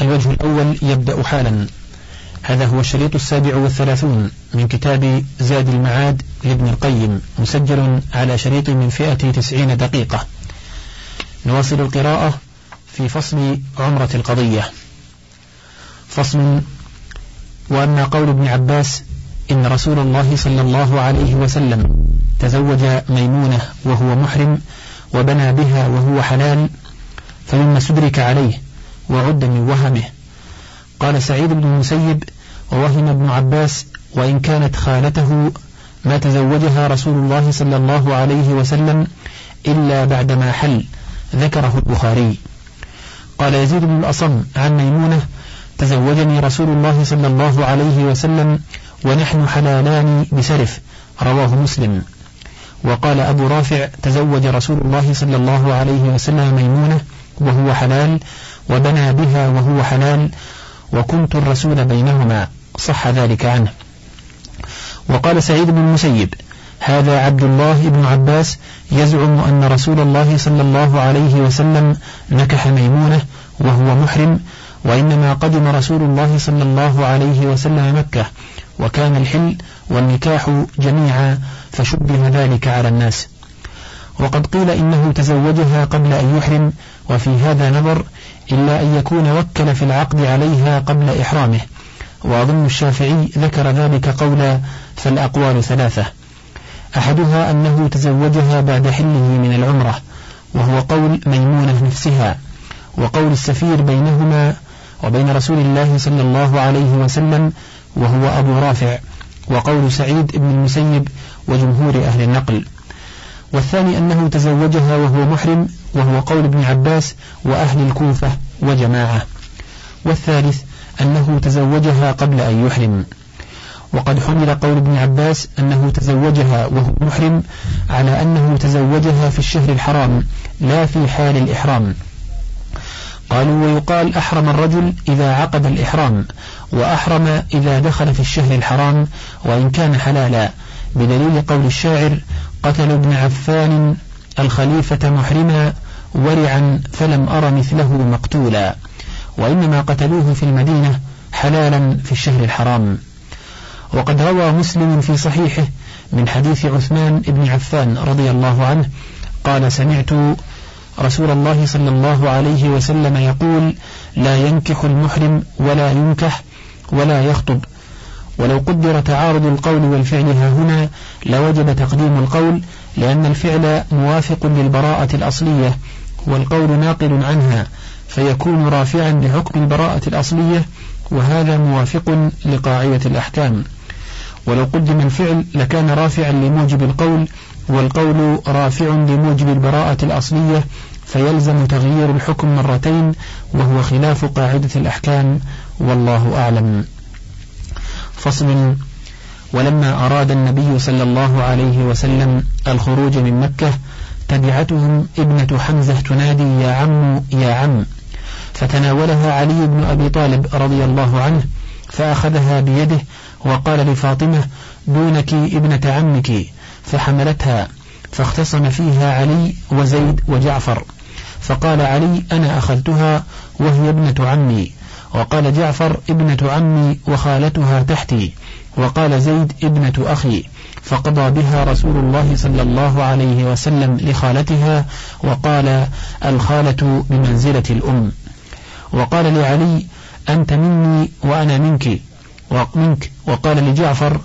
الوجه الأول يبدأ حالا. هذا هو الشريط السابع والثلاثون من كتاب زاد المعاد لابن القيم مسجل على شريط من فئة تسعين دقيقة. نواصل القراءة في فصل عمرة القضية. فصل وأما قول ابن عباس إن رسول الله صلى الله عليه وسلم تزوج ميمونة وهو محرم وبنى بها وهو حلال فمما استدرك عليه وعد من وهمه. قال سعيد بن المسيب ووهم ابن عباس وإن كانت خالته ما تزوجها رسول الله صلى الله عليه وسلم إلا بعدما حل ذكره البخاري. قال يزيد بن الأصم عن ميمونة تزوجني رسول الله صلى الله عليه وسلم ونحن حلالان بسرف رواه مسلم. وقال أبو رافع تزوج رسول الله صلى الله عليه وسلم ميمونة وهو حلال وبنى بها وهو حلال وكنت الرسول بينهما صح ذلك عنه. وقال سعيد بن المسيب هذا عبد الله بن عباس يزعم أن رسول الله صلى الله عليه وسلم نكح ميمونة وهو محرم وإنما قدم رسول الله صلى الله عليه وسلم مكة وكان الحل والنكاح جميعا فشبه ذلك على الناس. وقد قيل إنه تزوجها قبل أن يحرم وفي هذا نظر إلا أن يكون وكل في العقد عليها قبل إحرامه. وأظن الشافعي ذكر ذلك قولا فالأقوال ثلاثة. أحدها أنه تزوجها بعد حله من العمرة وهو قول ميمونة نفسها وقول السفير بينهما وبين رسول الله صلى الله عليه وسلم وهو أبو رافع وقول سعيد بن المسيب وجمهور أهل النقل. والثاني أنه تزوجها وهو محرم وهو قول ابن عباس وأهل الكوفة وجماعة. والثالث أنه تزوجها قبل أن يحرم. وقد حمل قول ابن عباس أنه تزوجها وهو محرم على أنه تزوجها في الشهر الحرام لا في حال الإحرام. قالوا ويقال أحرم الرجل إذا عقد الإحرام وأحرم إذا دخل في الشهر الحرام وإن كان حلالا. بدليل قول الشاعر قتل ابن عفان الخليفة محرما ورعا فلم أر مثله مقتولا وإنما قتلوه في المدينة حلالا في الشهر الحرام. وقد روى مسلم في صحيحه من حديث عثمان بن عفان رضي الله عنه قال سمعت رسول الله صلى الله عليه وسلم يقول لا ينكح المحرم ولا ينكح ولا يخطب. ولو قدر تعارض القول والفعل ها هنا لوجب تقديم القول لأن الفعل موافق للبراءة الأصلية والقول ناقل عنها فيكون رافعا لحكم البراءة الأصلية وهذا موافق لقاعدة الأحكام. ولو قدم الفعل لكان رافعا لموجب القول والقول رافع لموجب البراءة الأصلية فيلزم تغيير الحكم مرتين وهو خلاف قاعدة الأحكام والله أعلم. فصل ولما أراد النبي صلى الله عليه وسلم الخروج من مكة تبعتهم ابنة حمزة تنادي يا عم يا عم. فتناولها علي بن أبي طالب رضي الله عنه فأخذها بيده وقال لفاطمة دونك ابنة عمك. فحملتها فاختصم فيها علي وزيد وجعفر فقال علي أنا أخذتها وهي ابنة عمي. وقال جعفر ابنة عمي وخالتها تحتي وقال زيد ابنة أخي فقضى بها رسول الله صلى الله عليه وسلم لخالتها وقال الخالة بمنزلة الأم. وقال لعلي أنت مني وأنا منك ومنك وقال لجعفر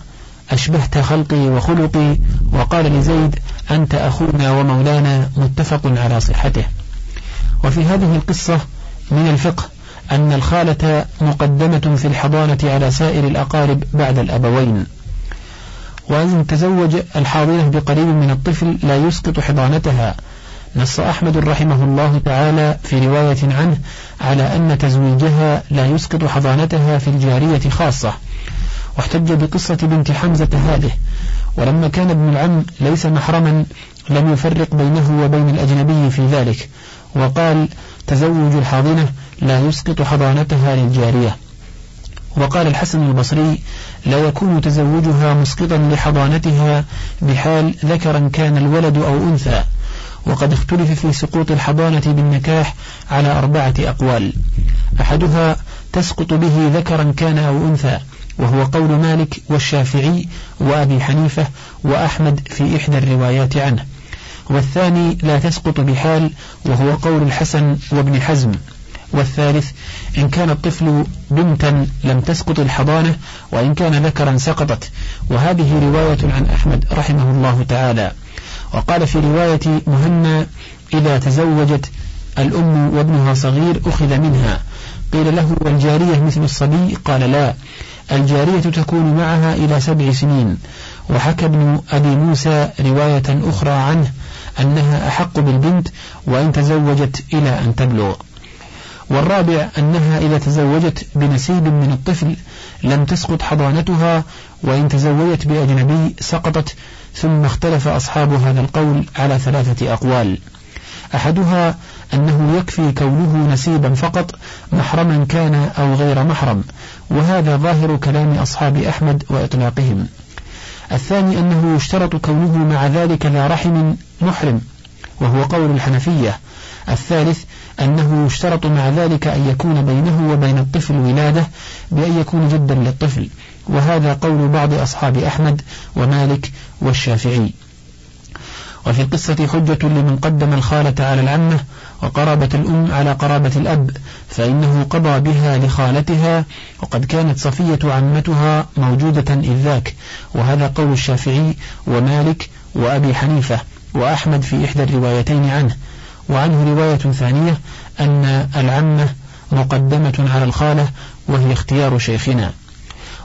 أشبهت خلقي وخلقي وقال لزيد أنت أخونا ومولانا متفق على صحته. وفي هذه القصة من الفقه أن الخالة مقدمة في الحضانة على سائر الأقارب بعد الأبوين. وأن تزوج الحاضنة بقريب من الطفل لا يسقط حضانتها. نص أحمد رحمه الله تعالى في رواية عنه على أن تزويجها لا يسقط حضانتها في الجارية خاصة. واحتج بقصة بنت حمزة هذه. ولما كان ابن العم ليس محرما لم يفرق بينه وبين الأجنبي في ذلك. وقال تزوج الحاضنة لا يسقط حضانتها للجارية. وقال الحسن البصري لا يكون تزوجها مسقطا لحضانتها بحال ذكرا كان الولد أو أنثى وقد اختلف في سقوط الحضانة بالنكاح على أربعة أقوال. أحدها تسقط به ذكرا كان أو أنثى وهو قول مالك والشافعي وأبي حنيفة وأحمد في إحدى الروايات عنه. والثاني لا تسقط بحال وهو قول الحسن وابن حزم. والثالث إن كان الطفل بنتا لم تسقط الحضانة وإن كان ذكرا سقطت. وهذه رواية عن أحمد رحمه الله تعالى. وقال في رواية مهنا إذا تزوجت الأم وابنها صغير أخذ منها. قيل له والجارية مثل الصبي؟ قال لا. الجارية تكون معها إلى سبع سنين. وحكى ابن أبي موسى رواية أخرى عنه أنها أحق بالبنت وإن تزوجت إلى أن تبلغ. والرابع أنها إذا تزوجت بنسيب من الطفل لم تسقط حضانتها وإن تزوجت بأجنبي سقطت ثم اختلف أصحاب هذا القول على ثلاثة أقوال. أحدها أنه يكفي كونه نسيبا فقط محرما كان أو غير محرم وهذا ظاهر كلام أصحاب أحمد وإطلاقهم. الثاني أنه يشترط كونه مع ذلك لا رحم محرم وهو قول الحنفية. الثالث أنه يشترط مع ذلك أن يكون بينه وبين الطفل ولادة بأن يكون جدا للطفل. وهذا قول بعض أصحاب أحمد ومالك والشافعي. وفي القصة حجة لمن قدم الخالة على العمة وقرابة الأم على قرابة الأب فإنه قضى بها لخالتها وقد كانت صفية عمتها موجودة إذ ذاك. وهذا قول الشافعي ومالك وأبي حنيفة وأحمد في إحدى الروايتين عنه. وعنه رواية ثانية أن العمة مقدمة على الخالة وهي اختيار شيخنا.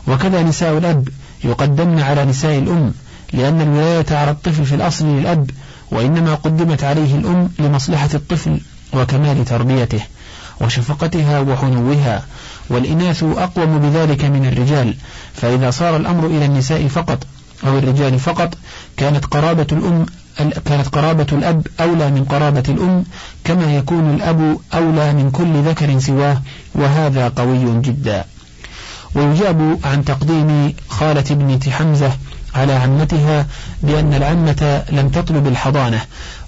وكذا نساء الأب يقدمن على نساء الأم لأن الولاية على الطفل في الأصل للأب وإنما قدمت عليه الأم لمصلحة الطفل وكمال تربيته وشفقتها وحنوها والإناث أقوم بذلك من الرجال فإذا صار الأمر إلى النساء فقط أو الرجال فقط كانت قرابة الأم كانت قرابة الأب أولى من قرابة الأم كما يكون الأب أولى من كل ذكر سواه وهذا قوي جدا. ويجاب عن تقديم خالة ابنة حمزة على عمتها بأن العمة لم تطلب الحضانة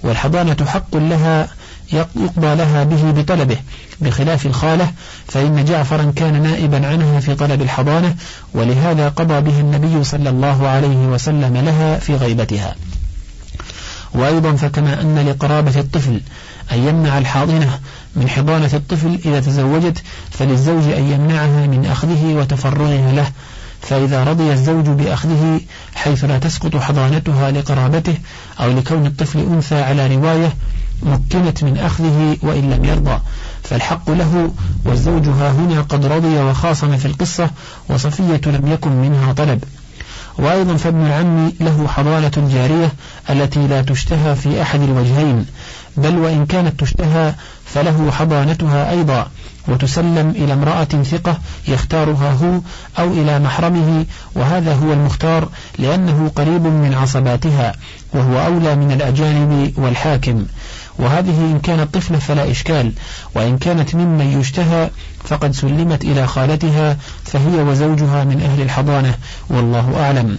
والحضانة حق لها يقضى لها به بطلبه. بخلاف الخالة فإن جعفرا كان نائبا عنها في طلب الحضانة ولهذا قضى به النبي صلى الله عليه وسلم لها في غيبتها. وأيضا فكما أن لقرابة الطفل أن يمنع الحاضنة من حضانة الطفل إذا تزوجت فللزوج أن يمنعها من أخذه وتفرغها له. فإذا رضي الزوج بأخذه حيث لا تسقط حضانتها لقرابته أو لكون الطفل أنثى على رواية مكنت من أخذه وإن لم يرضى. فالحق له والزوج ها هنا قد رضي وخاصم في القصة وصفية لم يكن منها طلب. وأيضا فابن العم له حضانة جارية التي لا تشتهى في أحد الوجهين بل وإن كانت تشتهى فله حضانتها أيضا وتسلم إلى امرأة ثقة يختارها هو أو إلى محرمه وهذا هو المختار لأنه قريب من عصباتها وهو أولى من الأجانب والحاكم. وهذه إن كانت طفلة فلا إشكال وإن كانت ممن يشتهى فقد سلمت إلى خالتها فهي وزوجها من أهل الحضانة والله أعلم.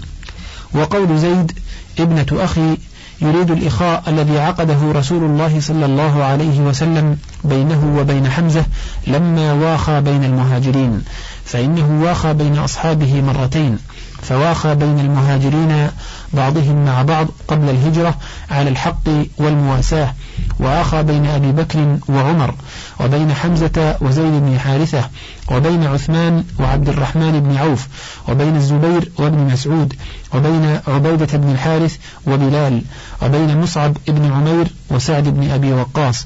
وقول زيد ابنة أخي يريد الإخاء الذي عقده رسول الله صلى الله عليه وسلم بينه وبين حمزة لما واخى بين المهاجرين فإنه واخى بين أصحابه مرتين فواخى بين المهاجرين بعضهم مع بعض قبل الهجرة على الحق والمواساة. وآخى بين أبي بكر وعمر وبين حمزة وزيد بن حارثة وبين عثمان وعبد الرحمن بن عوف وبين الزبير وابن مسعود وبين عبيدة بن الحارث وبلال وبين مصعب بن عمير وسعد بن أبي وقاص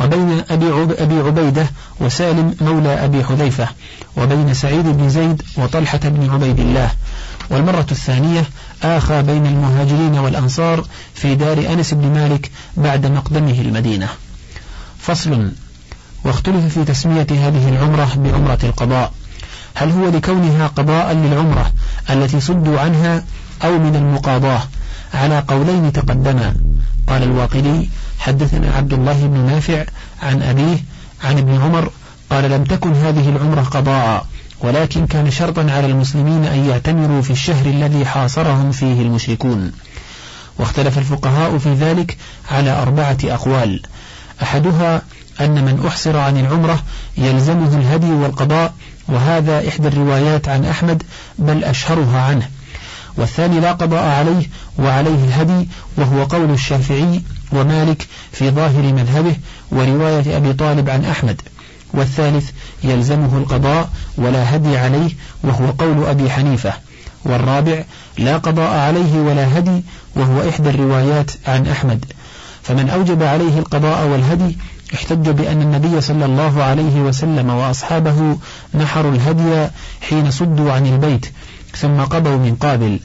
وبين أبي, أبي عبيدة وسالم مولى أبي حذيفة وبين سعيد بن زيد وطلحة بن عبيد الله. والمرة الثانية آخى بين المهاجرين والأنصار في دار أنس بن مالك بعد مقدمه المدينة. فصل. واختلف في تسمية هذه العمرة بعمرة القضاء. هل هو لكونها قضاء للعمرة التي صدوا عنها أو من المقاضاة؟ على قولين تقدما. قال الواقدي حدثنا عبد الله بن نافع عن أبيه عن ابن عمر قال لم تكن هذه العمرة قضاء. ولكن كان شرطا على المسلمين أن يعتمروا في الشهر الذي حاصرهم فيه المشركون. واختلف الفقهاء في ذلك على أربعة أقوال. أحدها أن من أحصر عن العمرة يلزمه الهدي والقضاء وهذا إحدى الروايات عن أحمد بل أشهرها عنه. والثاني لا قضاء عليه وعليه الهدي وهو قول الشافعي ومالك في ظاهر مذهبه ورواية أبي طالب عن أحمد. والثالث يلزمه القضاء ولا هدي عليه وهو قول أبي حنيفة. والرابع لا قضاء عليه ولا هدي وهو إحدى الروايات عن أحمد. فمن أوجب عليه القضاء والهدي احتج بأن النبي صلى الله عليه وسلم وأصحابه نحروا الهدي حين صدوا عن البيت ثم قضوا من قابل.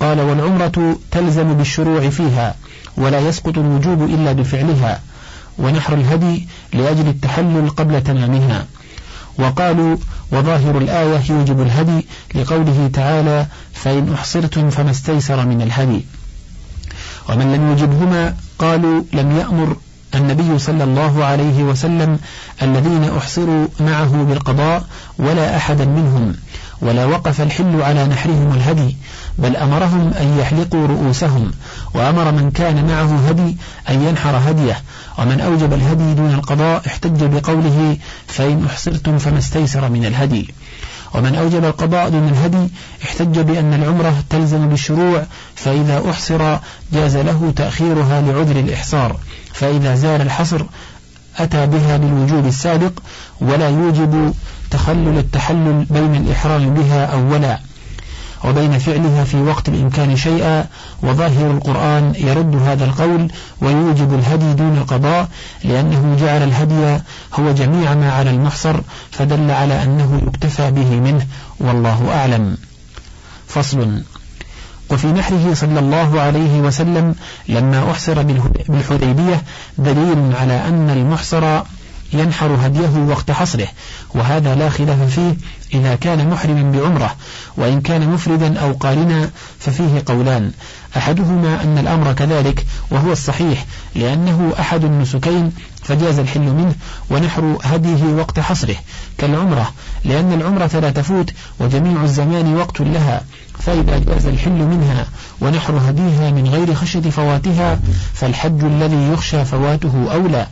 قال والعمرة تلزم بالشروع فيها ولا يسقط الوجوب إلا بفعلها. ونحر الهدي لأجل التحلل قبل تمامها. وقالوا وظاهر الآية يوجب الهدي لقوله تعالى فإن أحصرتم فما استيسر من الهدي. ومن لم يجبهما قالوا لم يأمر النبي صلى الله عليه وسلم الذين أحصروا معه بالقضاء ولا أحدا منهم ولا وقف الحل على نحرهم الهدي بل أمرهم أن يحلقوا رؤوسهم وأمر من كان معه هدي أن ينحر هديه ومن أوجب الهدي دون القضاء احتج بقوله فإن أحصرتم فما استيسر من الهدي. ومن أوجب القضاء دون الهدي احتج بأن العمرة تلزم بالشروع فإذا أحصر جاز له تأخيرها لعذر الإحصار. فإذا زال الحصر أتى بها للوجوب السابق ولا يوجب تخلل التحلل بين الإحرام بها أولا. وبين فعلها في وقت الإمكان شيئا وظاهر القرآن يرد هذا القول ويوجب الهدي دون القضاء لأنه جعل الهدي هو جميع ما على المحصر فدل على أنه يكتفى به منه والله أعلم. فصل وفي نحره صلى الله عليه وسلم لما أحصر بالحديبية دليل على أن المحصر ينحر هديه وقت حصره وهذا لا خلاف فيه إذا كان محرما بعمرة وإن كان مفردا أو قارنا ففيه قولان. أحدهما أن الأمر كذلك وهو الصحيح لأنه أحد النسكين فجاز الحل منه ونحر هديه وقت حصره كالعمرة لأن العمرة لا تفوت وجميع الزمان وقت لها فإذا جاز الحل منها ونحر هديها من غير خشية فواتها فالحج الذي يخشى فواته أولى.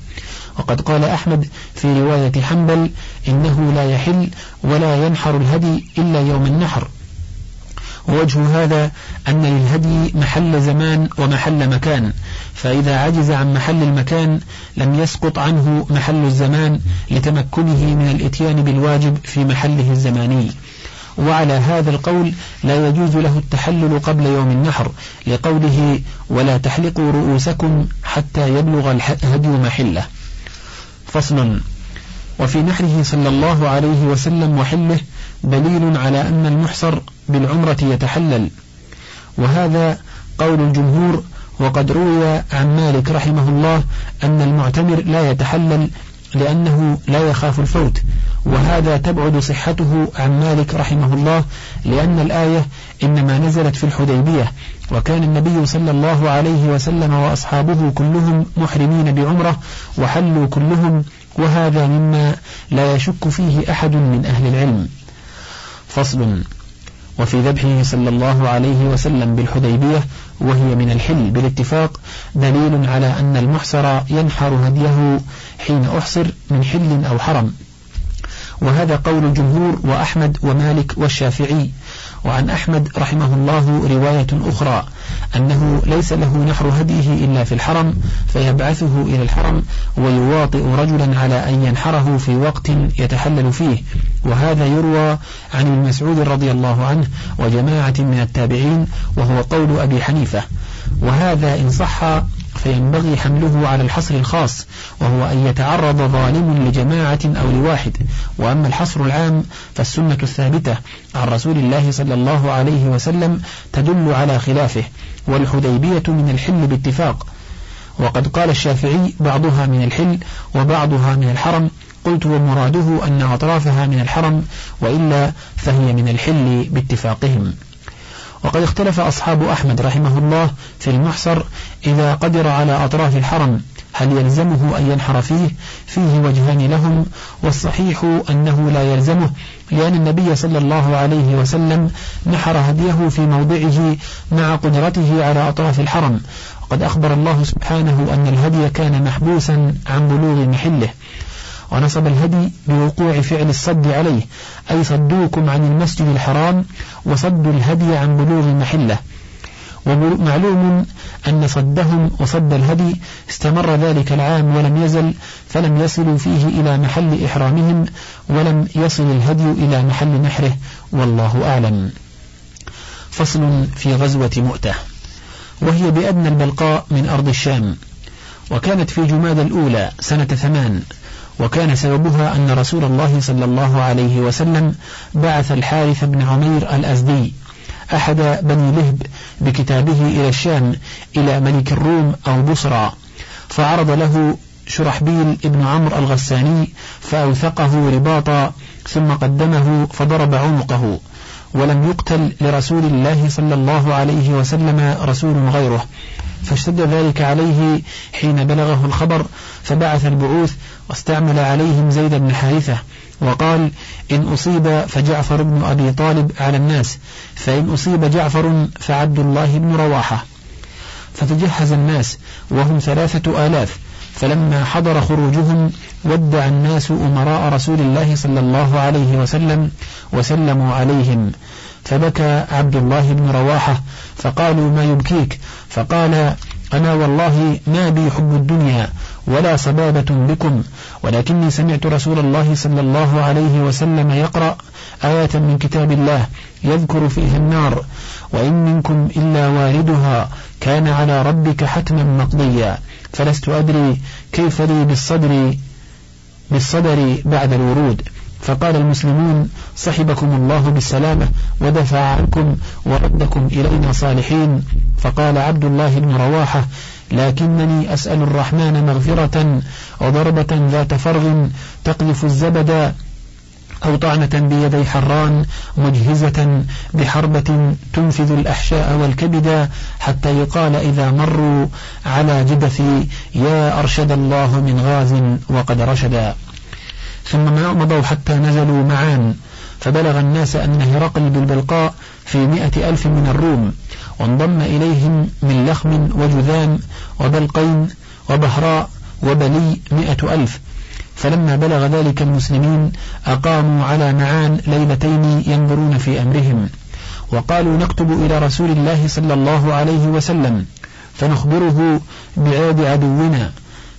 وقد قال أحمد في رواية حنبل إنه لا يحل ولا ينحر الهدي إلا يوم النحر. ووجه هذا أن للهدي محل زمان ومحل مكان فإذا عجز عن محل المكان لم يسقط عنه محل الزمان لتمكنه من الإتيان بالواجب في محله الزماني. وعلى هذا القول لا يجوز له التحلل قبل يوم النحر لقوله ولا تحلقوا رؤوسكم حتى يبلغ الهدي محله. فصل. وفي نحره صلى الله عليه وسلم وحله دليل على أن المحصر بالعمرة يتحلل. وهذا قول الجمهور وقد روي عن مالك رحمه الله أن المعتمر لا يتحلل لأنه لا يخاف الفوت. وهذا تبعد صحته عن مالك رحمه الله لأن الآية إنما نزلت في الحديبية وكان النبي صلى الله عليه وسلم وأصحابه كلهم محرمين بعمرة وحلوا كلهم وهذا مما لا يشك فيه أحد من أهل العلم. فصل. وفي ذبحه صلى الله عليه وسلم بالحديبية وهي من الحل بالاتفاق دليل على أن المحصر ينحر هديه حين أحصر من حل أو حرم. وهذا قول الجمهور وأحمد ومالك والشافعي. وعن أحمد رحمه الله رواية أخرى أنه ليس له نحر هديه إلا في الحرم فيبعثه إلى الحرم ويواطئ رجلا على أن ينحره في وقت يتحلل فيه. وهذا يروى عن ابن مسعود رضي الله عنه وجماعة من التابعين وهو قول أبي حنيفة. وهذا إن صح فينبغي حمله على الحصر الخاص وهو أن يتعرض ظالم لجماعة أو لواحد. وأما الحصر العام فالسنة الثابتة عن رسول الله صلى الله عليه وسلم تدل على خلافه والحديبية من الحل باتفاق. وقد قال الشافعي بعضها من الحل وبعضها من الحرم قلت ومراده أن أطرافها من الحرم وإلا فهي من الحل باتفاقهم وقد اختلف أصحاب أحمد رحمه الله في المحصر إذا قدر على أطراف الحرم هل يلزمه أن ينحر فيه؟ فيه وجهان لهم والصحيح أنه لا يلزمه لأن النبي صلى الله عليه وسلم نحر هديه في موضعه مع قدرته على أطراف الحرم. وقد أخبر الله سبحانه أن الهدي كان محبوسا عن بلوغ محله. ونصب الهدي بوقوع فعل الصد عليه أي صدوكم عن المسجد الحرام وصدوا الهدي عن بلوغ محله ومعلوم أن صدهم وصد الهدي استمر ذلك العام ولم يزل فلم يصلوا فيه إلى محل إحرامهم ولم يصل الهدي إلى محل نحره والله أعلم. فصل في غزوة مؤتة. وهي بأدنى البلقاء من أرض الشام. وكانت في جماد الأولى سنة ثمان. وكان سببها أن رسول الله صلى الله عليه وسلم بعث الحارث بن عمير الأزدي أحد بني لهب بكتابه إلى الشام إلى ملك الروم أو بصرى فعرض له شرحبيل ابن عمرو الغساني فأوثقه رباطا ثم قدمه فضرب عنقه ولم يقتل لرسول الله صلى الله عليه وسلم رسول غيره. فاشتد ذلك عليه حين بلغه الخبر فبعث البعوث واستعمل عليهم زيد بن حارثة وقال إن أصيب فجعفر بن أبي طالب على الناس فإن أصيب جعفر فعبد الله بن رواحة. فتجهز الناس وهم ثلاثة آلاف فلما حضر خروجهم ودع الناس أمراء رسول الله صلى الله عليه وسلم وسلموا عليهم فبكى عبد الله بن رواحة فقالوا ما يبكيك؟ فقال أنا والله ما بي حب الدنيا ولا صبابة بكم ولكني سمعت رسول الله صلى الله عليه وسلم يقرأ آية من كتاب الله يذكر فيها النار وإن منكم إلا واردها كان على ربك حتما مقضيا. فلست أدري كيف لي بالصدر بالصدر بعد الورود. فقال المسلمون صحبكم الله بالسلامة ودفع عنكم وردكم إلينا صالحين. فقال عبد الله بن رواحة لكنني أسأل الرحمن مغفرة وضربة ذات فرغ تقذف الزبد أو طعنة بيدي حران مجهزة بحربة تنفذ الأحشاء والكبد حتى يقال إذا مروا على جدثي يا أرشد الله من غاز وقد رشدا. ثم مضوا حتى نزلوا معان فبلغ الناس أن هرقل بالبلقاء في مئة ألف من الروم وانضم إليهم من لخم وجذام وبلقين وبهراء وبلي مئة ألف. فلما بلغ ذلك المسلمين أقاموا على معان ليلتين ينظرون في أمرهم. وقالوا نكتب إلى رسول الله صلى الله عليه وسلم فنخبره بعاد عدونا.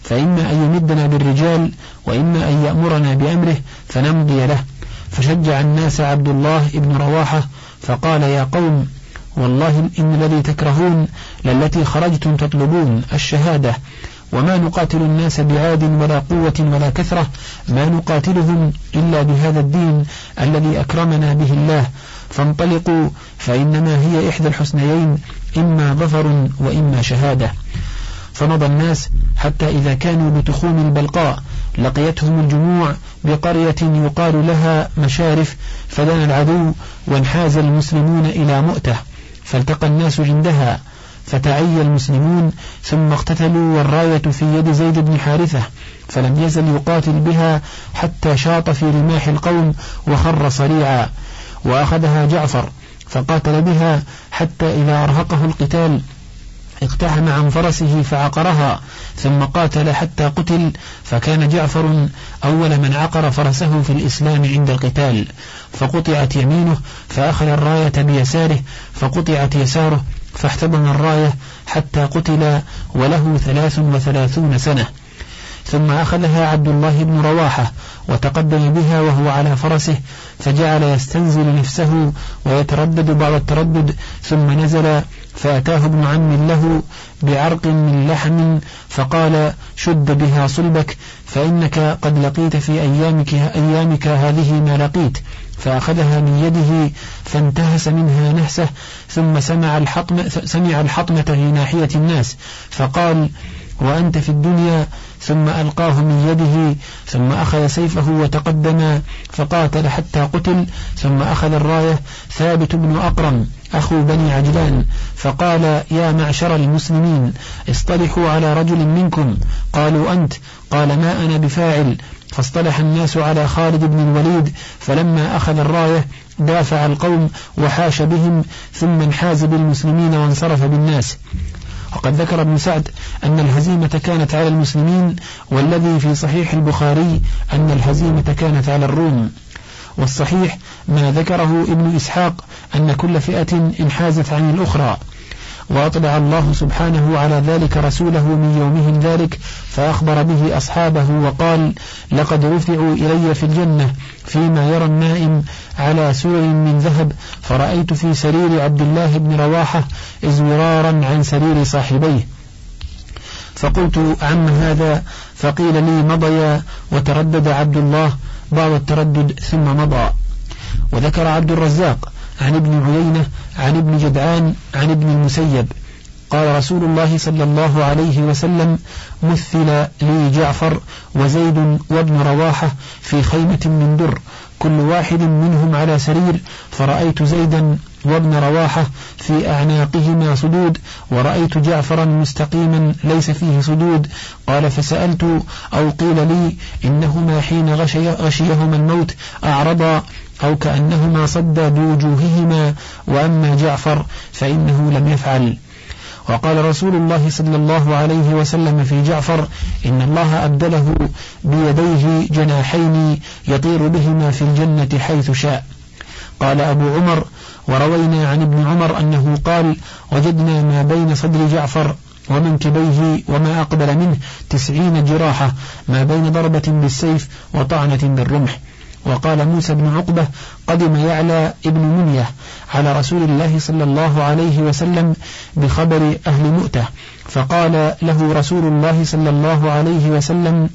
فإما أن يمدنا بالرجال وإما أن يأمرنا بأمره فنمضي له. فشجع الناس عبد الله بن رواحة فقال يا قوم والله إن الذي تكرهون للتي خرجتم تطلبون الشهادة. وما نقاتل الناس بعاد ولا قوة ولا كثرة ما نقاتلهم إلا بهذا الدين الذي أكرمنا به الله. فانطلقوا فإنما هي إحدى الحسنيين إما ظفر وإما شهادة. فمضى الناس حتى إذا كانوا بتخوم البلقاء لقيتهم الجموع بقرية يقال لها مشارف فدنا العدو وانحاز المسلمون إلى مؤتة فالتقى الناس عندها فتعي المسلمون ثم اقتتلوا والراية في يد زيد بن حارثة فلم يزل يقاتل بها حتى شاط في رماح القوم وخر صريعا وأخذها جعفر فقاتل بها حتى إذا أرهقه القتال اقتحم عن فرسه فعقرها ثم قاتل حتى قتل فكان جعفر أول من عقر فرسه في الإسلام عند القتال. فقطعت يمينه فأخذ الراية بيساره فقطعت يساره فاحتضن الراية حتى قتل وله ثلاث وثلاثون سنة. ثم أخذها عبد الله بن رواحة وتقدم بها وهو على فرسه فجعل يستنزل نفسه ويتردد بعض التردد ثم نزل فأتاه ابن عم له بعرق من لحم فقال شد بها صلبك فإنك قد لقيت في أيامك, أيامك هذه ما لقيت. فأخذها من يده فانتهس منها نهسه ثم سمع الحطمة, سمع الحطمة في ناحية الناس فقال وأنت في الدنيا ثم ألقاه من يده ثم أخذ سيفه وتقدم فقاتل حتى قتل ثم أخذ الراية ثابت بن أقرم أخو بني عجلان فقال يا معشر المسلمين اصطلحوا على رجل منكم. قالوا أنت. قال ما أنا بفاعل. فاصطلح الناس على خالد بن الوليد فلما أخذ الراية دافع القوم وحاش بهم ثم انحاز بالمسلمين وانصرف بالناس. وقد ذكر ابن سعد أن الهزيمة كانت على المسلمين والذي في صحيح البخاري أن الهزيمة كانت على الروم. والصحيح ما ذكره ابن إسحاق أن كل فئة انحازت عن الأخرى. وأطلع الله سبحانه على ذلك رسوله من يومهم ذلك فأخبر به أصحابه وقال لقد رفعوا إلي في الجنة فيما يرى النائم على سرر من ذهب فرأيت في سرير عبد الله بن رواحة إزورارا عن سرير صاحبيه. فقلت عم هذا؟ فقيل لي مضيا وتردد عبد الله بعض التردد ثم مضى. وذكر عبد الرزاق عن ابن عيينة عن ابن جدعان عن ابن المسيب. قال رسول الله صلى الله عليه وسلم مثل لي جعفر وزيد وابن رواحة في خيمة من در. كل واحد منهم على سرير فرأيت زيدا وابن رواحة في أعناقهما صدود ورأيت جعفرا مستقيما ليس فيه صدود. قال فسألت أو قيل لي إنهما حين غشي غشيهما الموت أعرضا أو كأنهما صدى بوجوههما وأما جعفر فإنه لم يفعل. وقال رسول الله صلى الله عليه وسلم في جعفر إن الله أبدله بيديه جناحين يطير بهما في الجنة حيث شاء. قال أبو عمر وروينا عن ابن عمر أنه قال وجدنا ما بين صدر جعفر ومنكبيه وما أقبل منه تسعين جراحة ما بين ضربة بالسيف وطعنة بالرمح. وقال موسى بن عقبة قدم يعلى ابن منية على رسول الله صلى الله عليه وسلم بخبر أهل مؤتة فقال له رسول الله صلى الله عليه وسلم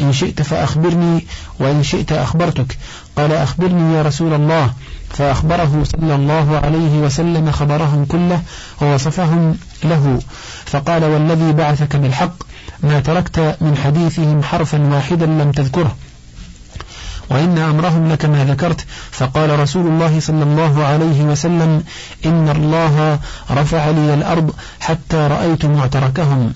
إن شئت فأخبرني وإن شئت أخبرتك. قال أخبرني يا رسول الله. فأخبره صلى الله عليه وسلم خبرهم كله ووصفهم له. فقال والذي بعثك بالحق ما تركت من حديثهم حرفا واحدا لم تذكره. وإن أمرهم لك ما ذكرت. فقال رسول الله صلى الله عليه وسلم إن الله رفع لي الأرض حتى رأيت معتركهم.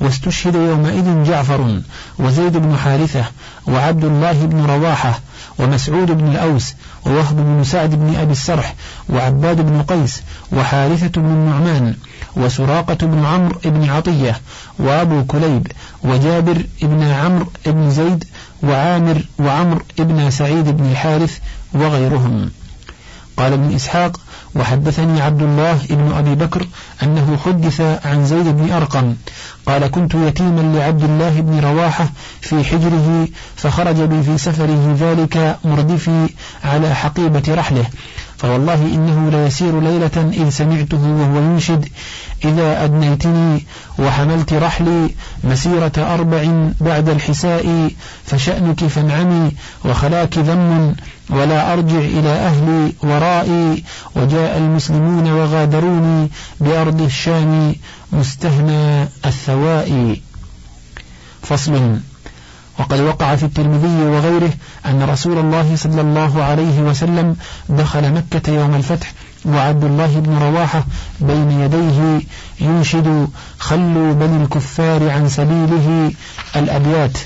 واستشهد يومئذ جعفر وزيد بن حارثة وعبد الله بن رواحة ومسعود بن الأوس ووهب بن سعد بن أبي السرح وعباد بن قيس وحارثة بن النعمان وسراقة بن عمرو بن عطية وأبو كليب وجابر بن عمرو بن زيد وعامر وعمر ابن سعيد بن الحارث وغيرهم. قال ابن إسحاق وحدثني عبد الله ابن أبي بكر أنه حدث عن زيد بن أرقم. قال كنت يتيما لعبد الله بن رواحة في حجره فخرج بي في سفره ذلك مردفي على حقيبة رحله. فوالله إنه ليسير ليلة إذ سمعته وهو ينشد إذا أدنيتني وحملت رحلي مسيرة أربع بعد الحساء فشأنك فانعمي وخلاك ذم ولا أرجع إلى أهلي ورائي وجاء المسلمون وغادروني بأرض الشام مستهنى الثواء فصل وقد وقع في الترمذي وغيره أن رسول الله صلى الله عليه وسلم دخل مكة يوم الفتح وعبد الله بن رواحة بين يديه ينشد خلوا بني الكفار عن سبيله الأبيات.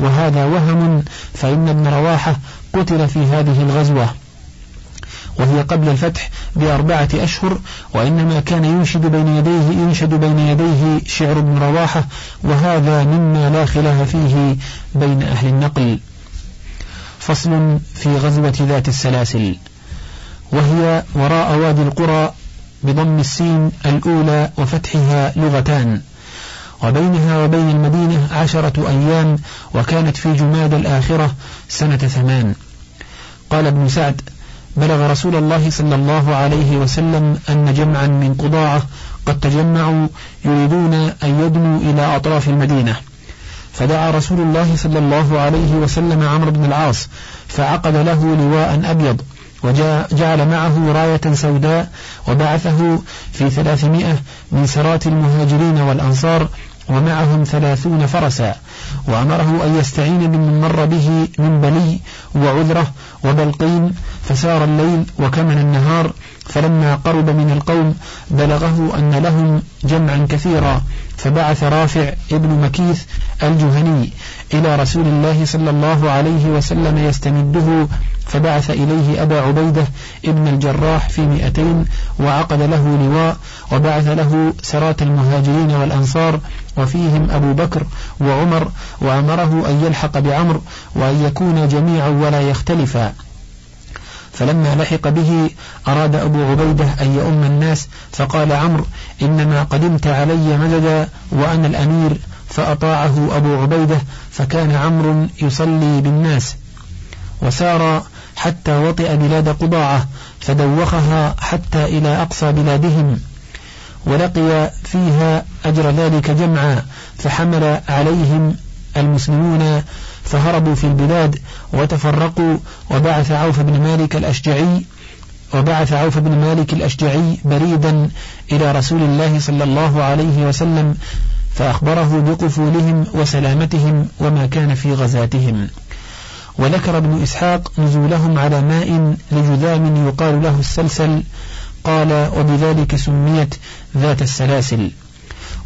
وهذا وهم فإن ابن رواحة قتل في هذه الغزوة. وهي قبل الفتح بأربعة أشهر وإنما كان ينشد بين يديه ينشد بين يديه شعر ابن رواحة وهذا مما لا خلاف فيه بين أهل النقل. فصل في غزوة ذات السلاسل وهي وراء وادي القرى بضم السين الأولى وفتحها لغتان وبينها وبين المدينة عشرة أيام وكانت في جماد الآخرة سنة ثمان. قال ابن سعد بلغ رسول الله صلى الله عليه وسلم أن جمعا من قضاعة قد تجمعوا يريدون أن يدنوا إلى أطراف المدينة. فدعا رسول الله صلى الله عليه وسلم عمرو بن العاص فعقد له لواء أبيض وجعل معه راية سوداء وبعثه في ثلاثمائة من سرات المهاجرين والأنصار ومعهم ثلاثون فرسا وأمره أن يستعين بمن مر به من بلي وعذرة وبلقين فسار الليل وكمن النهار فلما قرب من القوم بلغه أن لهم جمعا كثيرا فبعث رافع ابن مكيث الجهني إلى رسول الله صلى الله عليه وسلم يستمده فبعث إليه أبا عبيدة ابن الجراح في مئتين وعقد له لواء وبعث له سراة المهاجرين والأنصار وفيهم أبو بكر وعمر وأمره أن يلحق بعمر وأن يكون جميعا ولا يختلفا. فلما لحق به أراد أبو عبيدة أن يؤم الناس فقال عمرو إنما قدمت علي مددا وأنا الأمير فأطاعه أبو عبيدة فكان عمرو يصلي بالناس. وسار حتى وطئ بلاد قضاعة فدوخها حتى إلى أقصى بلادهم. ولقي فيها أجر ذلك جمعا فحمل عليهم المسلمون فهربوا في البلاد وتفرقوا وبعث عوف بن مالك الأشجعي وبعث عوف بن مالك الأشجعي بريدا إلى رسول الله صلى الله عليه وسلم فأخبره بقفولهم وسلامتهم وما كان في غزاتهم. وذكر ابن إسحاق نزولهم على ماء لجذام يقال له السلسل قال وبذلك سميت ذات السلاسل.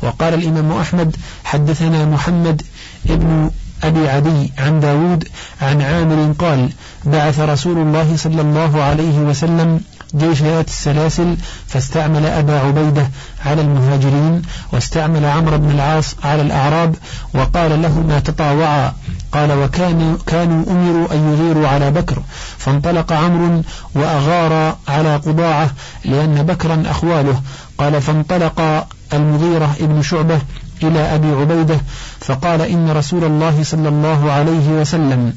وقال الإمام أحمد حدثنا محمد ابن أبي عدي عن داود عن عامر قال بعث رسول الله صلى الله عليه وسلم جيش ذات السلاسل فاستعمل أبا عبيدة على المهاجرين واستعمل عمرو بن العاص على الأعراب وقال لهما تطاوعا. قال وكانوا كانوا أمروا أن يغيروا على بكر فانطلق عمرو وأغار على قضاعة لأن بكرا أخواله. قال فانطلق المغيرة ابن شعبة إلى أبي عبيدة فقال إن رسول الله صلى الله عليه وسلم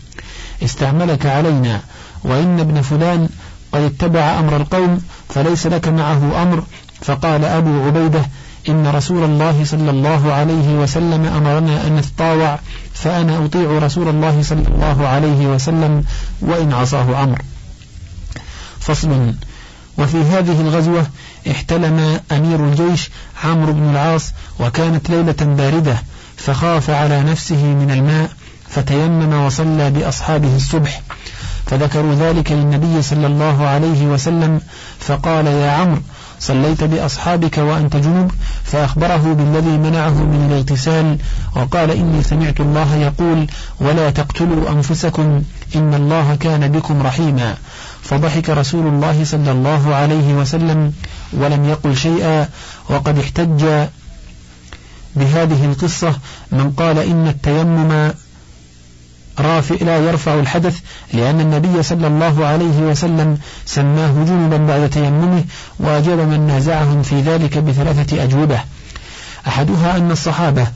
استعملك علينا وإن ابن فلان قد اتبع أمر القوم فليس لك معه أمر. فقال أبو عبيدة إن رسول الله صلى الله عليه وسلم أمرنا أن نتطاوع فأنا أطيع رسول الله صلى الله عليه وسلم وإن عصاه أمر. فصل. وفي هذه الغزوة احتلم أمير الجيش عمرو بن العاص وكانت ليلة باردة فخاف على نفسه من الماء فتيمم وصلى بأصحابه الصبح. فذكروا ذلك للنبي صلى الله عليه وسلم فقال يا عمرو صليت بأصحابك وأنت جنوب فأخبره بالذي منعه من الاغتسال وقال إني سمعت الله يقول ولا تقتلوا أنفسكم إن الله كان بكم رحيما فضحك رسول الله صلى الله عليه وسلم ولم يقل شيئا وقد احتج بهذه القصة من قال إن التيمم رافع لا يرفع الحدث لأن النبي صلى الله عليه وسلم سماه جنبا بعد تيممه وأجاب من نازعهم في ذلك بثلاثة أجوبة. أحدها أن الصحابة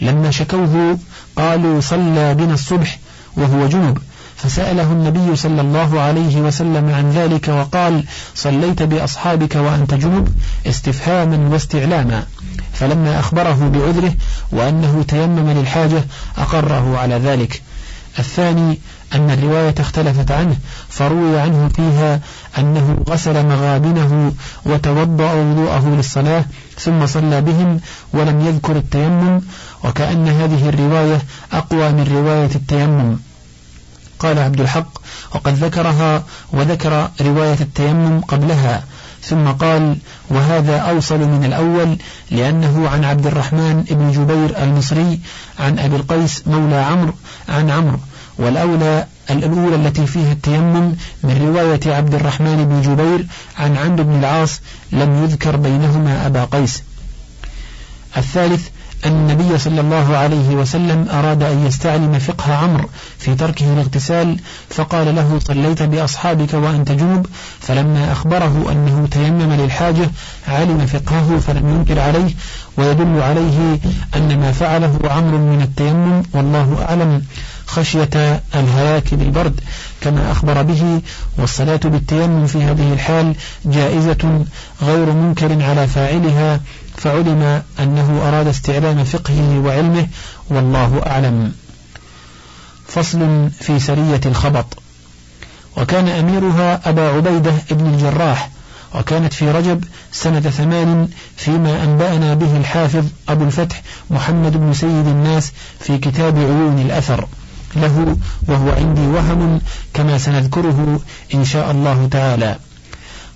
لما شكوه قالوا صلى بنا الصبح وهو جنب فسأله النبي صلى الله عليه وسلم عن ذلك وقال صليت بأصحابك وأنت جنب استفهاما واستعلاما. فلما أخبره بعذره وأنه تيمم للحاجة أقره على ذلك. الثاني أن الرواية اختلفت عنه فروي عنه فيها أنه غسل مغابنه وتوضأ وضوءه للصلاة ثم صلى بهم ولم يذكر التيمم وكأن هذه الرواية أقوى من رواية التيمم. قال عبد الحق وقد ذكرها وذكر رواية التيمم قبلها ثم قال وهذا أوصل من الأول لأنه عن عبد الرحمن بن جبير المصري عن أبي القيس مولى عمرو عن عمرو والأولى الأولى التي فيها التيمم من رواية عبد الرحمن بن جبير عن عمرو بن العاص لم يذكر بينهما أبا قيس. الثالث أن النبي صلى الله عليه وسلم أراد أن يستعلم فقه عمرو في تركه الاغتسال فقال له صليت بأصحابك وأنت جنب فلما أخبره أنه تيمم للحاجة علم فقهه فلم ينكر عليه ويدل عليه أن ما فعله عمرو من التيمم والله أعلم. خشية الهلاك بالبرد كما أخبر به والصلاة بالتيمم في هذه الحال جائزة غير منكر على فاعلها فعلم أنه أراد استعلام فقهه وعلمه والله أعلم. فصل في سرية الخبط. وكان أميرها أبا عبيدة بن الجراح وكانت في رجب سنة ثمان فيما أنبأنا به الحافظ أبو الفتح محمد بن سيد الناس في كتاب عيون الأثر. له وهو عندي وهم كما سنذكره إن شاء الله تعالى.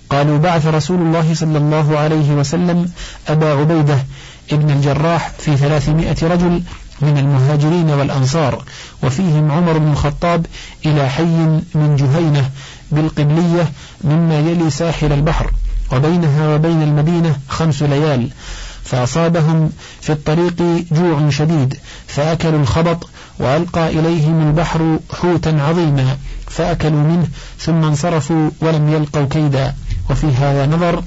قالوا بعث رسول الله صلى الله عليه وسلم أبا عبيدة ابن الجراح في ثلاثمائة رجل من المهاجرين والأنصار وفيهم عمر بن الخطاب إلى حي من جهينة بالقبلية مما يلي ساحل البحر وبينها وبين المدينة خمس ليال فأصابهم في الطريق جوع شديد فأكلوا الخبط وألقى إليهم البحر حوتا عظيما فأكلوا منه ثم انصرفوا ولم يلقوا كيدا وفي هذا نظر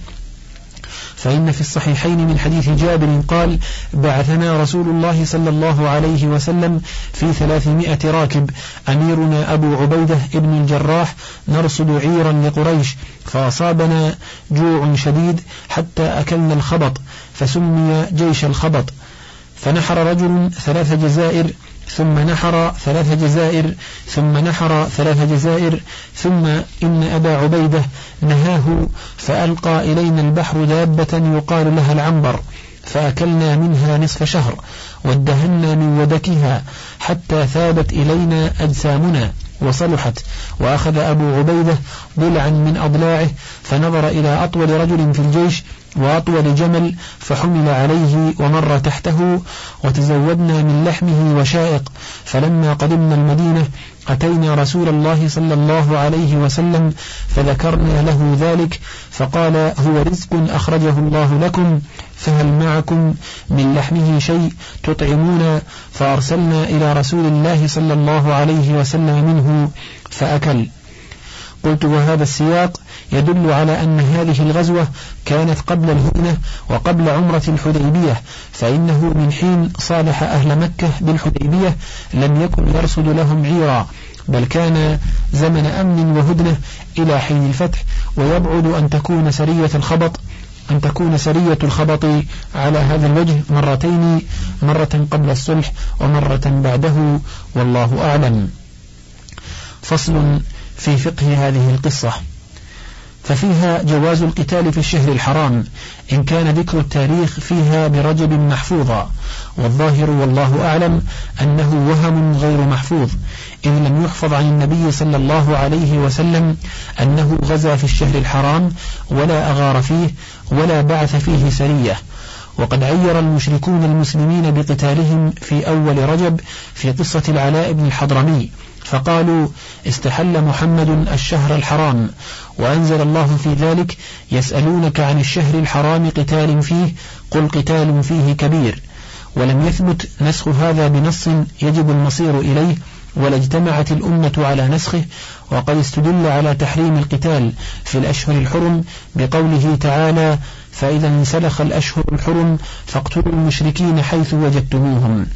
فإن في الصحيحين من حديث جابر قال بعثنا رسول الله صلى الله عليه وسلم في ثلاثمائة راكب أميرنا أبو عبيدة ابن الجراح نرصد عيرا لقريش فأصابنا جوع شديد حتى أكلنا الخبط فسمي جيش الخبط فنحر رجل ثلاث جزائر ثم نحر ثلاث جزائر ثم نحر ثلاث جزائر ثم إن أبا عبيدة نهاه فألقى إلينا البحر دابة يقال لها العنبر فأكلنا منها نصف شهر وادهنا من ودكها حتى ثابت إلينا أجسامنا وصلحت وأخذ أبو عبيدة ضلعا من أضلاعه فنظر إلى أطول رجل في الجيش وأطول جمل فحمل عليه ومر تحته وتزودنا من لحمه وشائق. فلما قدمنا المدينة أتينا رسول الله صلى الله عليه وسلم فذكرنا له ذلك فقال هو رزق أخرجه الله لكم فهل معكم من لحمه شيء تطعمون فأرسلنا إلى رسول الله صلى الله عليه وسلم منه فأكل. قلت وهذا السياق يدل على أن هذه الغزوة كانت قبل الهدنة وقبل عمرة الحديبية فإنه من حين صالح أهل مكة بالحديبية لم يكن يرصد لهم عيرا بل كان زمن أمن وهدنة إلى حين الفتح ويبعد أن تكون سرية الخبط أن تكون سرية الخبط على هذا الوجه مرتين مرة قبل الصلح ومرة بعده والله أعلم. فصل في فقه هذه القصة. ففيها جواز القتال في الشهر الحرام إن كان ذكر التاريخ فيها برجب محفوظا. والظاهر والله أعلم أنه وهم غير محفوظ إذ لم يحفظ عن النبي صلى الله عليه وسلم أنه غزا في الشهر الحرام ولا أغار فيه ولا بعث فيه سرية. وقد عير المشركون المسلمين بقتالهم في أول رجب في قصة العلاء بن الحضرمي. فقالوا استحل محمد الشهر الحرام وأنزل الله في ذلك يسألونك عن الشهر الحرام قتال فيه قل قتال فيه كبير ولم يثبت نسخ هذا بنص يجب المصير إليه ولا اجتمعت الأمة على نسخه وقد استدل على تحريم القتال في الأشهر الحرم بقوله تعالى فإذا انسلخ الأشهر الحرم فاقتلوا المشركين حيث وجدتموهم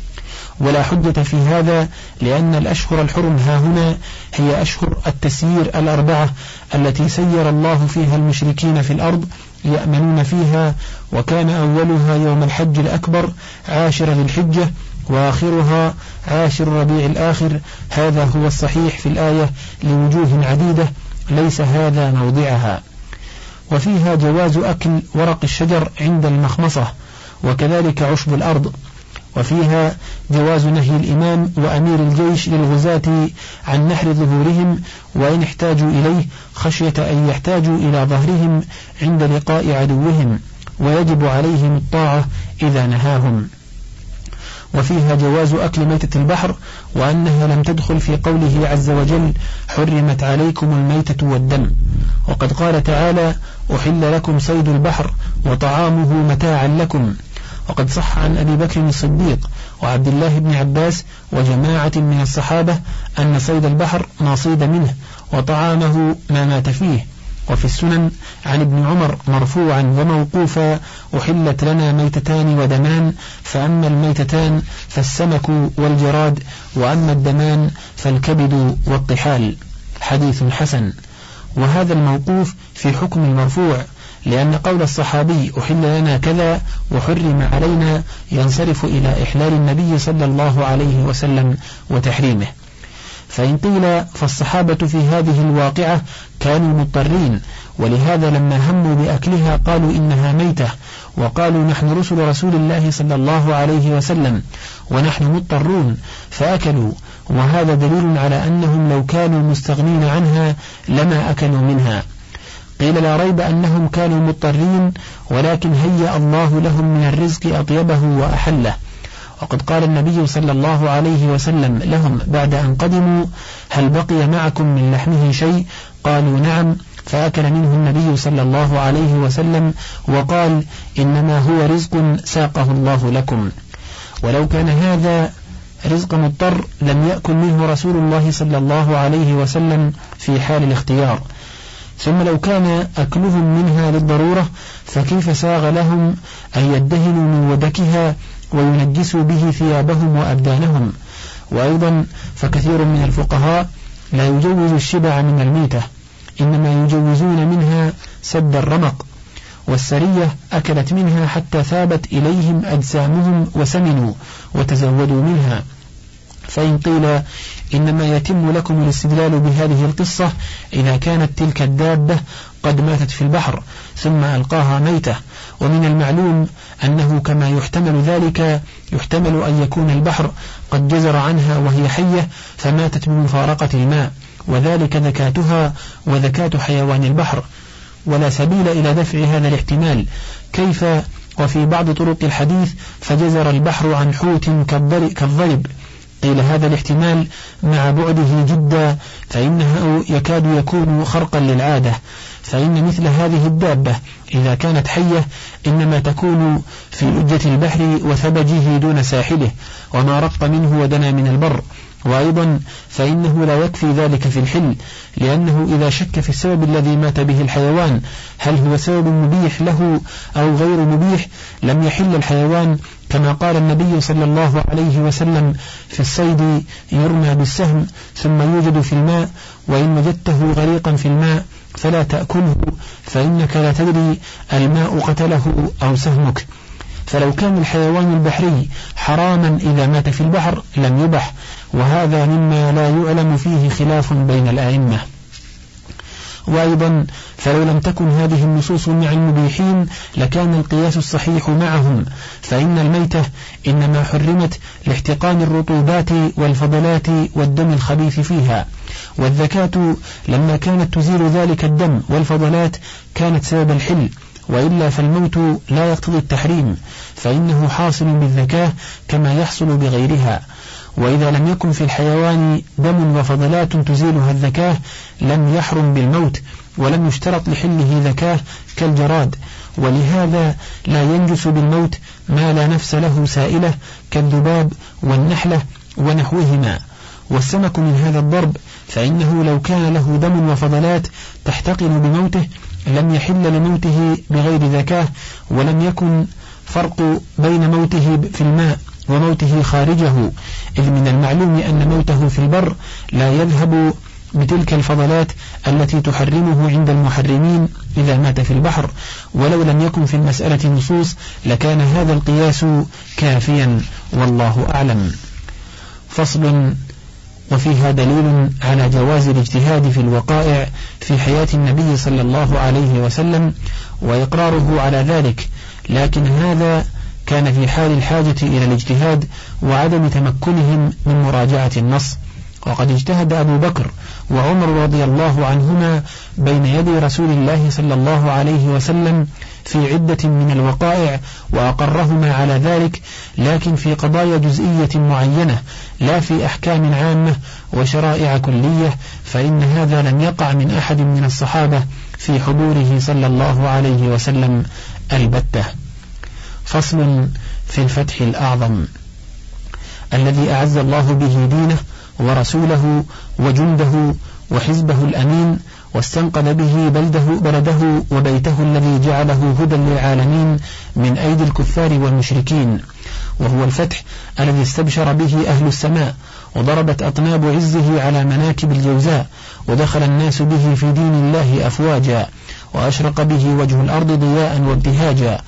ولا حجة في هذا لأن الأشهر الحرم ها هنا هي أشهر التسيير الأربعة التي سير الله فيها المشركين في الأرض يأمنون فيها وكان أولها يوم الحج الأكبر عاشر ذي الحجة وآخرها عاشر ربيع الآخر. هذا هو الصحيح في الآية لوجوه عديدة ليس هذا موضعها. وفيها جواز أكل ورق الشجر عند المخمصة وكذلك عشب الأرض. وفيها جواز نهي الإمام وأمير الجيش للغزاة عن نحر ظهورهم وإن احتاجوا إليه خشية أن يحتاجوا إلى ظهرهم عند لقاء عدوهم ويجب عليهم الطاعة إذا نهاهم. وفيها جواز أكل ميتة البحر وأنها لم تدخل في قوله عز وجل حرمت عليكم الميتة والدم. وقد قال تعالى أحل لكم صيد البحر وطعامه متاعا لكم. وقد صح عن أبي بكر الصديق وعبد الله بن عباس وجماعة من الصحابة أن صيد البحر ما صيد منه وطعامه ما مات فيه. وفي السنن عن ابن عمر مرفوعا وموقوفا أحلت لنا ميتتان ودمان فأما الميتتان فالسمك والجراد وأما الدمان فالكبد والطحال. حديث حسن. وهذا الموقوف في حكم المرفوع لأن قول الصحابي أحل لنا كذا وحرم علينا ينصرف إلى إحلال النبي صلى الله عليه وسلم وتحريمه. فإن قيل فالصحابة في هذه الواقعة كانوا مضطرين ولهذا لما هموا بأكلها قالوا إنها ميتة وقالوا نحن رسل رسول الله صلى الله عليه وسلم ونحن مضطرون فأكلوا وهذا دليل على أنهم لو كانوا مستغنين عنها لما أكلوا منها. قيل لا ريب أنهم كانوا مضطرين ولكن هيأ الله لهم من الرزق أطيبه وأحله. وقد قال النبي صلى الله عليه وسلم لهم بعد أن قدموا هل بقي معكم من لحمه شيء؟ قالوا نعم. فأكل منه النبي صلى الله عليه وسلم وقال إنما هو رزق ساقه الله لكم. ولو كان هذا رزق مضطر لم يأكل منه رسول الله صلى الله عليه وسلم في حال الاختيار. ثم لو كان أكلهم منها للضرورة فكيف ساغ لهم أن يدهنوا من ودكها وينجسوا به ثيابهم وأبدانهم؟ وأيضا فكثير من الفقهاء لا يجوز الشبع من الميتة إنما يجوزون منها سد الرمق والسرية أكلت منها حتى ثابت إليهم أجسامهم وسمنوا وتزودوا منها. فإن قيل إنما يتم لكم الاستدلال بهذه القصة إذا كانت تلك الدابة قد ماتت في البحر ثم ألقاها ميتة. ومن المعلوم أنه كما يحتمل ذلك يحتمل أن يكون البحر قد جزر عنها وهي حية فماتت بمفارقة الماء وذلك ذكاتها وذكاة حيوان البحر. ولا سبيل إلى دفع هذا الاحتمال. كيف؟ وفي بعض طرق الحديث فجزر البحر عن حوت كالضرب. قيل هذا الاحتمال مع بعده جدا فإنه يكاد يكون خرقا للعادة. فإن مثل هذه الدابة إذا كانت حية إنما تكون في لجة البحر وثبجه دون ساحله وما رق منه ودنا من البر. وأيضا فإنه لا يكفي ذلك في الحل لأنه إذا شك في السبب الذي مات به الحيوان هل هو سبب مبيح له أو غير مبيح لم يحل الحيوان كما قال النبي صلى الله عليه وسلم في الصيد يرمى بالسهم ثم يوجد في الماء وإن وجدته غريقا في الماء فلا تأكله فإنك لا تدري الماء قتله أو سهمك. فلو كان الحيوان البحري حراما إذا مات في البحر لم يبح وهذا مما لا يعلم فيه خلاف بين الأئمة. وأيضا فلو لم تكن هذه النصوص مع المبيحين لكان القياس الصحيح معهم. فإن الميتة إنما حرمت لاحتقان الرطوبات والفضلات والدم الخبيث فيها. والذكاة لما كانت تزيل ذلك الدم والفضلات كانت سبب الحل. وإلا فالموت لا يقتضي التحريم. فإنه حاصل بالذكاة كما يحصل بغيرها. وإذا لم يكن في الحيوان دم وفضلات تزيلها الذكاة لم يحرم بالموت ولم يشترط لحله ذكاة كالجراد. ولهذا لا ينجس بالموت ما لا نفس له سائلة كالذباب والنحلة ونحوهما. والسمك من هذا الضرب فإنه لو كان له دم وفضلات تحتقن بموته لم يحل لموته بغير ذكاه ولم يكن فرق بين موته في الماء. وموته خارجه. إذ من المعلوم أن موته في البر لا يذهب بتلك الفضلات التي تحرمه عند المحرمين إذا مات في البحر. ولو لم يكن في المسألة نصوص لكان هذا القياس كافيا والله أعلم. فصل وفيها دليل على جواز الاجتهاد في الوقائع في حياة النبي صلى الله عليه وسلم وإقراره على ذلك. لكن هذا كان في حال الحاجة إلى الاجتهاد وعدم تمكنهم من مراجعة النص. وقد اجتهد أبو بكر وعمر رضي الله عنهما بين يدي رسول الله صلى الله عليه وسلم في عدة من الوقائع وأقرهما على ذلك لكن في قضايا جزئية معينة لا في أحكام عامة وشرائع كلية فإن هذا لم يقع من أحد من الصحابة في حضوره صلى الله عليه وسلم البتة. فصل في الفتح الأعظم. الذي أعز الله به دينه ورسوله وجنده وحزبه الأمين واستنقذ به بلده بلده وبيته الذي جعله هدى للعالمين من أيدي الكفار والمشركين. وهو الفتح الذي استبشر به أهل السماء وضربت أطناب عزه على مناكب الجوزاء ودخل الناس به في دين الله أفواجا وأشرق به وجه الأرض ضياء وابتهاجا.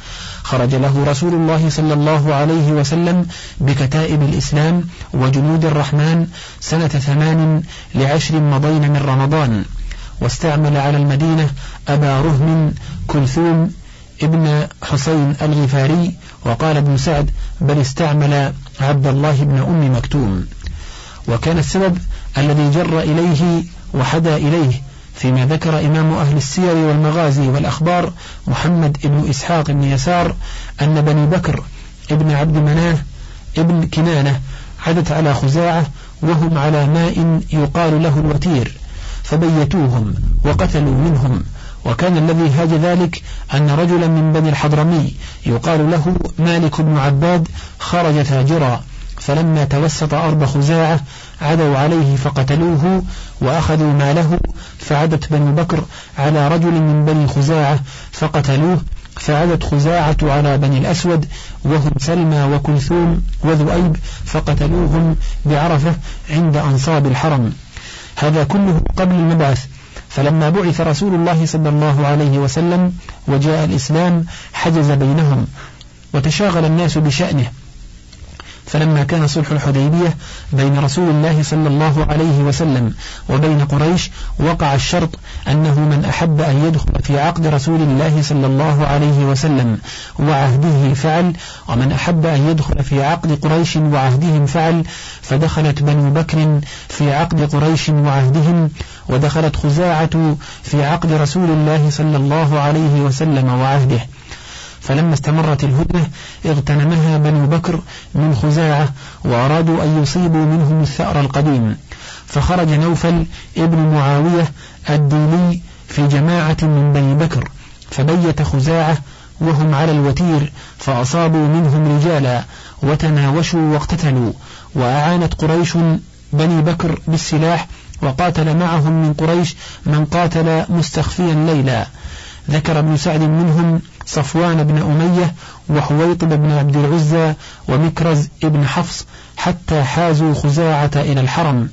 خرج له رسول الله صلى الله عليه وسلم بكتائب الإسلام وجنود الرحمن سنة ثمان لعشر مضين من رمضان واستعمل على المدينة أبا رهم كلثوم ابن حسين الغفاري وقال ابن سعد بل استعمل عبد الله بن أم مكتوم وكان السبب الذي جر إليه وحدا إليه فيما ذكر إمام أهل السير والمغازي والأخبار محمد بن إسحاق بن يسار أن بني بكر ابن عبد مناه ابن كنانة عدت على خزاعة وهم على ماء يقال له الوتير فبيتوهم وقتلوا منهم. وكان الذي هاج ذلك أن رجلا من بني الحضرمي يقال له مالك بن عباد خرج تاجرا فلما توسط أرض خزاعة عدوا عليه فقتلوه وأخذوا ماله فعدت بنو بكر على رجل من بني خزاعة فقتلوه فعدت خزاعة على بني الأسود وهم سلمى وكلثوم وذؤيب فقتلوهم بعرفة عند أنصاب الحرم. هذا كله قبل المبعث. فلما بعث رسول الله صلى الله عليه وسلم وجاء الإسلام حجز بينهم وتشاغل الناس بشأنه. فلما كان صلح الحديبية بين رسول الله صلى الله عليه وسلم وبين قريش وقع الشرط أنه من أحب أن يدخل في عقد رسول الله صلى الله عليه وسلم وعهده فعل ومن أحب أن يدخل في عقد قريش وعهدهم فعل فدخلت بنو بكر في عقد قريش وعهدهم ودخلت خزاعة في عقد رسول الله صلى الله عليه وسلم وعهده. فلما استمرت الهدنة اغتنمها بنو بكر من خزاعة وأرادوا أن يصيبوا منهم الثأر القديم. فخرج نوفل ابن معاوية الديلي في جماعة من بني بكر فبيت خزاعة وهم على الوتير فأصابوا منهم رجالا وتناوشوا واقتتلوا. وأعانت قريش بني بكر بالسلاح وقاتل معهم من قريش من قاتل مستخفيا ليلا. ذكر ابن سعد منهم صفوان بن أمية وحويطب بن عبد العزى ومكرز بن حفص حتى حازوا خزاعة إلى الحرم.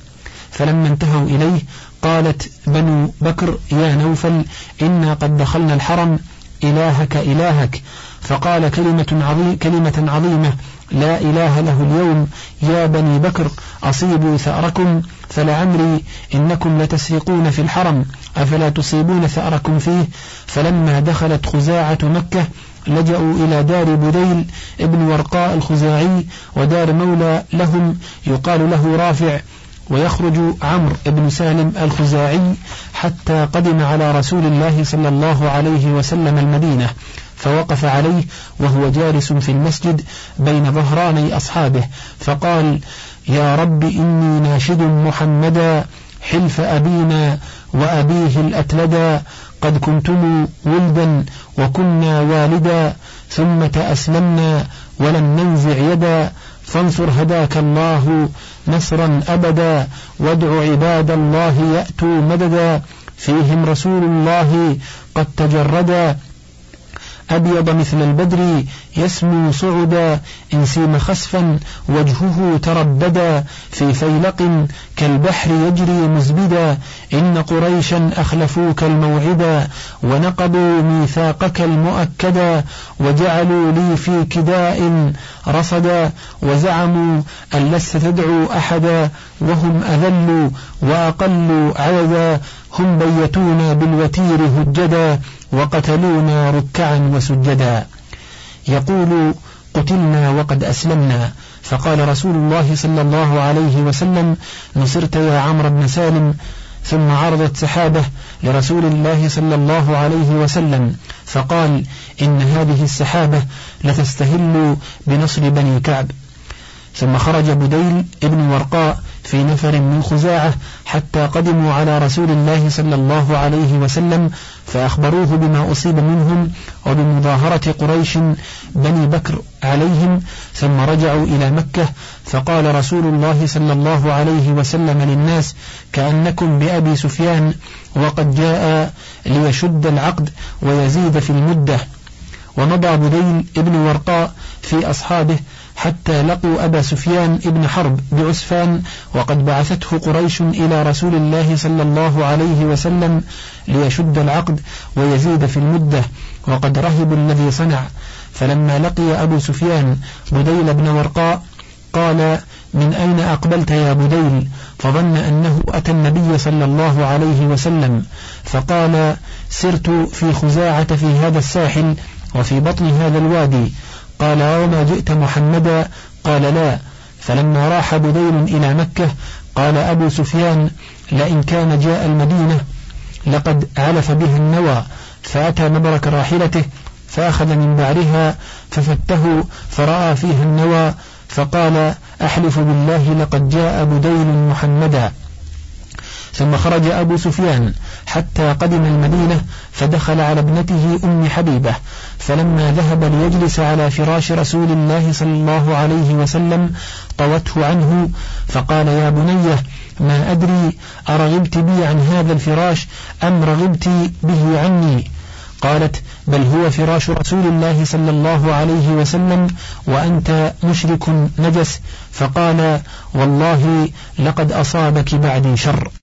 فلما انتهوا إليه قالت بنو بكر يا نوفل إنا قد دخلنا الحرم إلهك إلهك. فقال كلمة, عظيم كلمة عظيمة لا إله له اليوم يا بني بكر أصيبوا ثأركم. فلعمري إنكم لتسرقون في الحرم أفلا تصيبون ثأركم فيه؟ فلما دخلت خزاعة مكة لجأوا إلى دار بديل ابن ورقاء الخزاعي ودار مولى لهم يقال له رافع ويخرج عمرو بن سالم الخزاعي حتى قدم على رسول الله صلى الله عليه وسلم المدينة فوقف عليه وهو جالس في المسجد بين ظهراني أصحابه فقال يا رب إني ناشد محمدا حلف أبينا وأبيه الأتلدا قد كنتم ولدا وكنا والدا ثم تأسلمنا ولم ننزع يدا فانصر هداك الله نصرا أبدا وادع عباد الله يأتوا مددا فيهم رسول الله قد تجردا أبيض مثل البدر يسمو صعدا إن سيم خسفا وجهه تربدا في فيلق كالبحر يجري مزبدا إن قريشا أخلفوك الموعدا ونقضوا ميثاقك المؤكدا وجعلوا لي في كداء رصدا وزعموا أن لست تدعو أحدا وهم أذلوا وأقلوا عددا هم بيتونا بالوتير هجدا وقتلونا ركعا وسجدا. يقول قتلنا وقد أسلمنا. فقال رسول الله صلى الله عليه وسلم نصرت يا عمرو بن سالم. ثم عرضت سحابة لرسول الله صلى الله عليه وسلم. فقال إن هذه السحابة لتستهل بنصر بني كعب. ثم خرج بديل ابن ورقاء في نفر من خزاعة حتى قدموا على رسول الله صلى الله عليه وسلم فأخبروه بما أصيب منهم وبمظاهرة قريش بني بكر عليهم ثم رجعوا إلى مكة فقال رسول الله صلى الله عليه وسلم للناس كأنكم بأبي سفيان وقد جاء ليشد العقد ويزيد في المدة ومضى بديل ابن ورقاء في أصحابه حتى لقوا أبا سفيان ابن حرب بعسفان وقد بعثته قريش إلى رسول الله صلى الله عليه وسلم ليشد العقد ويزيد في المدة وقد رهب الذي صنع. فلما لقي أبو سفيان بديل بن ورقاء قال من أين أقبلت يا بديل؟ فظن أنه أتى النبي صلى الله عليه وسلم فقال سرت في خزاعة في هذا الساحل وفي بطن هذا الوادي قال وما جئت محمدا؟ قال لا. فلما راح بديل إلى مكة قال أبو سفيان لئن كان جاء المدينة لقد علف بها النوى فأتى مبرك راحلته فأخذ من بعرها ففته فرأى فيها النوى فقال أحلف بالله لقد جاء بديل محمدا. ثم خرج أبو سفيان حتى قدم المدينة فدخل على ابنته أم حبيبة فلما ذهب ليجلس على فراش رسول الله صلى الله عليه وسلم طوته عنه فقال يا بنيه ما أدري أرغبت بي عن هذا الفراش أم رغبت به عني؟ قالت بل هو فراش رسول الله صلى الله عليه وسلم وأنت مشرك نجس. فقال والله لقد أصابك بعدي شر.